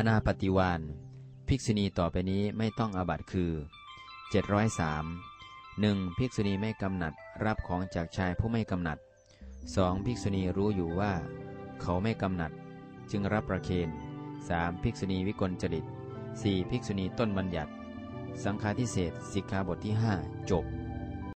อนาปฏิวานภิกษุณีต่อไปนี้ไม่ต้องอาบัตคือ 703 1. ภิกษุณีไม่กำหนัดรับของจากชายผู้ไม่กำหนัด 2. ภิกษุณีรู้อยู่ว่า เขาไม่กำหนัด จึงรับประเคน 3. ภิกษุณีวิกลจริต 4. ภิกษุณีต้นบัญญัติ สังฆาทิเศษสิกขาบทที่ 5 จบ